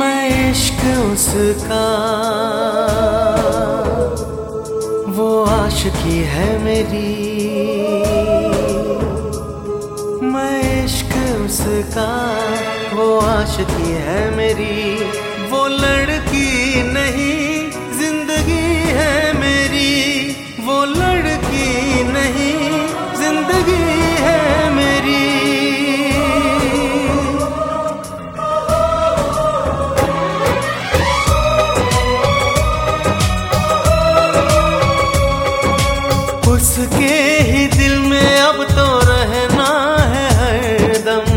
मैं इश्क उसका। वो आशिकी है मेरी। मैं इश्क उसका। वो आशिकी है मेरी। वो लड़की नहीं, ज़िंदगी है मेरी। उसके ही दिल में अब तो रहना है हरदम।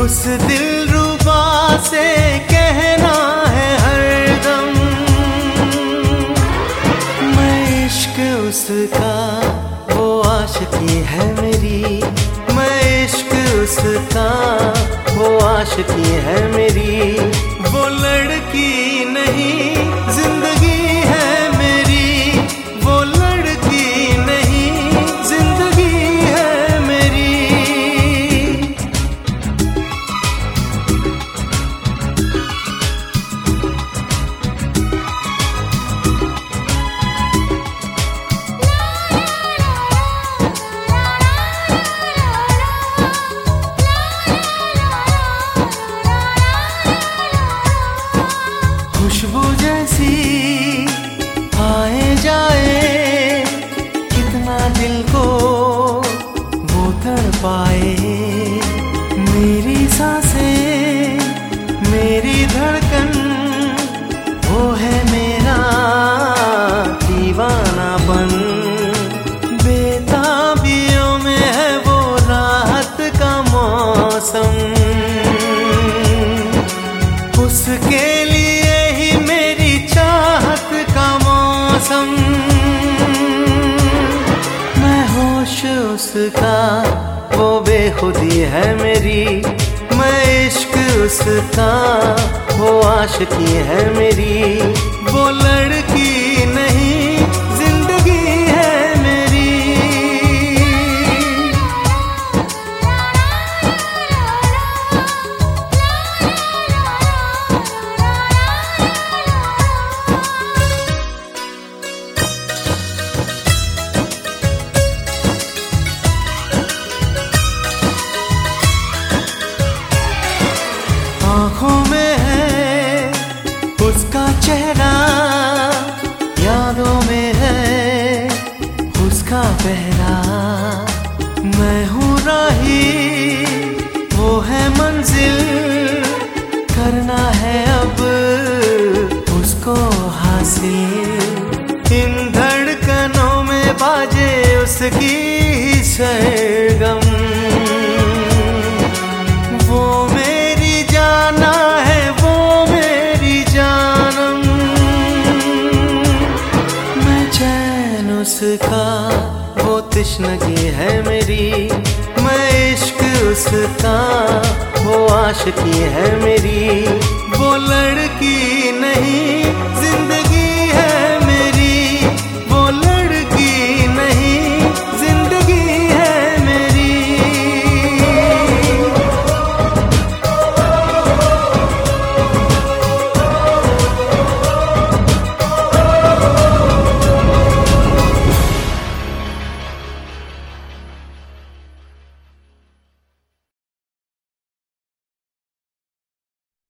उस दिल रुबा से कहना है हरदम। मैं इश्क उसका, वो आशिकी है मेरी। मैं इश्क उसका, वो आशिकी है मेरी। उसके लिए ही मेरी चाहत का मौसम। मैं होश उसका, वो बेखुदी है मेरी। मैं इश्क उसका, वो आशिकी है मेरी। वो लड़की नहीं राही वो है मंजिल, करना है अब उसको हासिल। इन धड़कनों में बाजे उसकी ही सरगम। वो मेरी जाना है, वो मेरी उसका तिश्नगी है मेरी। मैं इश्क उसका वो आशिकी है मेरी। वो लड़की नहीं ज़िंदगी